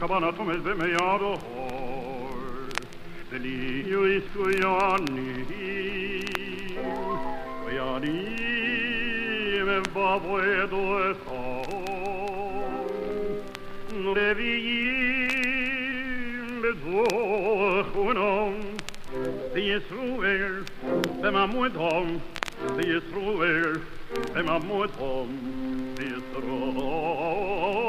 Kabanatum ez beme hor. Deli yu isku yani. Yani me babo edo es hor. Leviyim bezochunam. The Yisroel, the er Mamudom, the Yisroel, the er Mamudom, the Yisroel,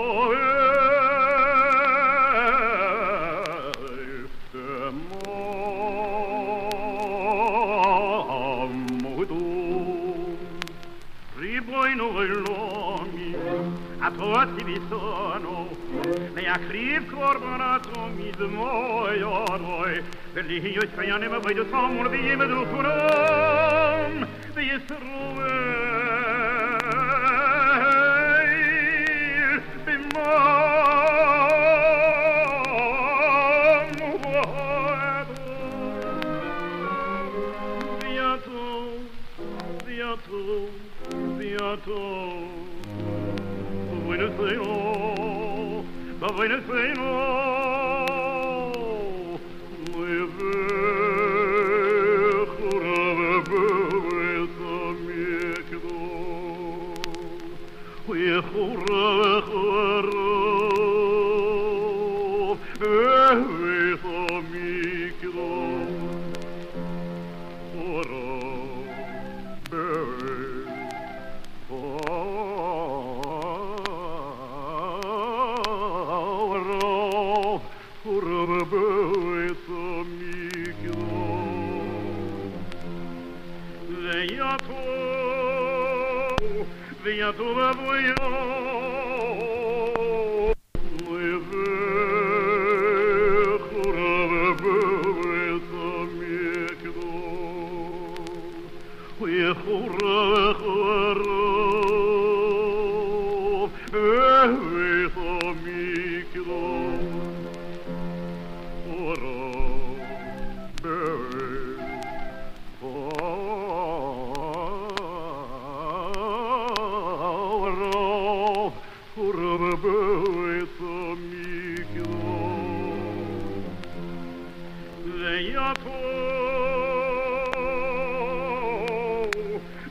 Riboino velomi, a tutti vi sono, ne a criv corbanato mi dmoioroi, per li io spaiane ma vedo samur vi me du funom, vi esroel, vi Buenos Aires, ba Buenos Aires. Muy viejo, bebesa día tuve voy.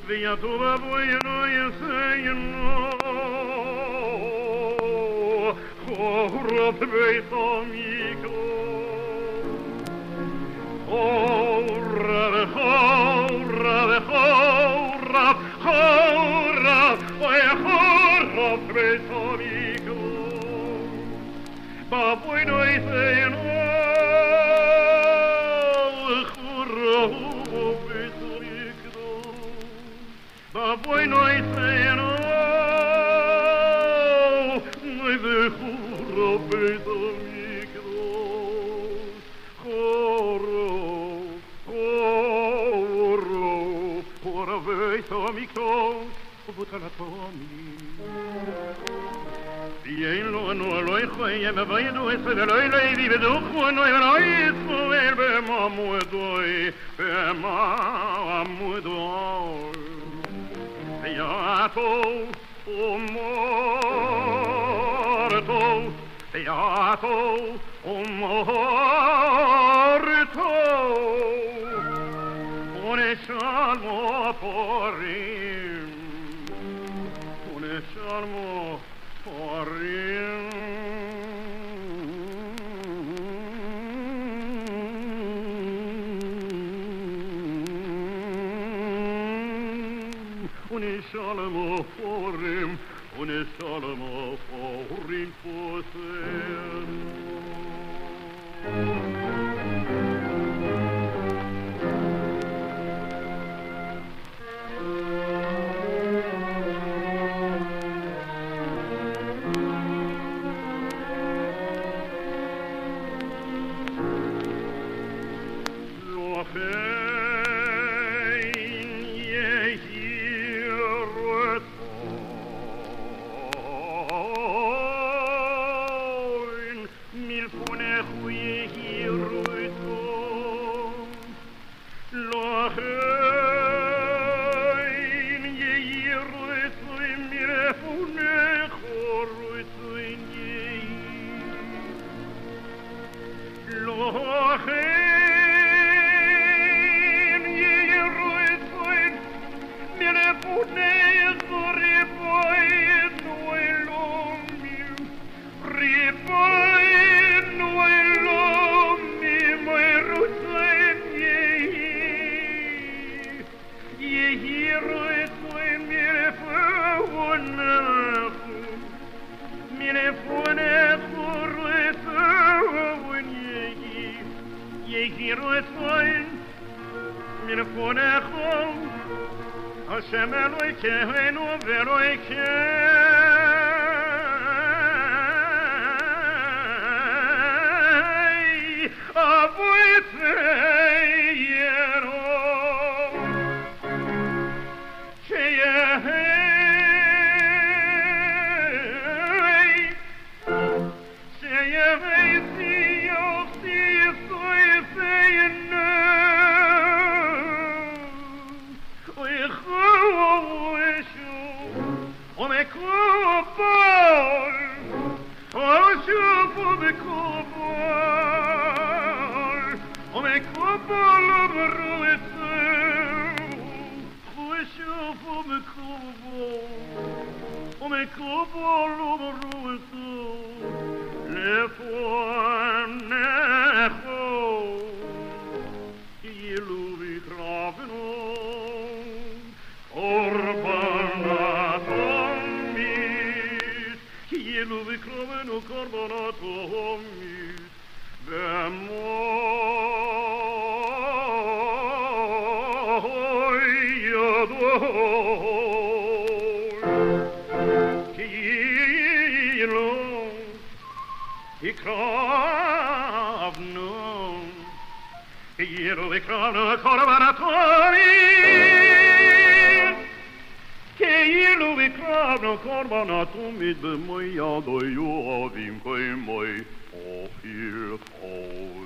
Venha tu, babuino, e. Oh. Oh, oh, oh, oh, oh, e enseño. Bueno, y cero, no hay de juro, beso lo no no no no Beato o morto Beato o morto. Un salmo por him Un salmo for salmo for him, un salmo for him for Sache. Hashem Elokeinu ve'Elokeinu Oshufu bekubol Umekubol Umruitzu Ushufu bekubol Umekubol Vikravno korbanatumid bemoyado jovim koi moi ofir osoi.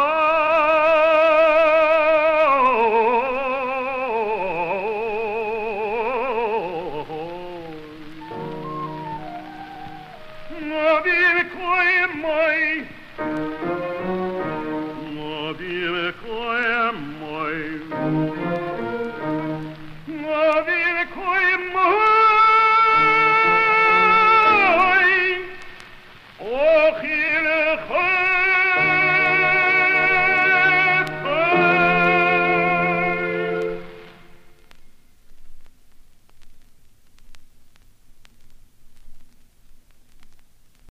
Homera ett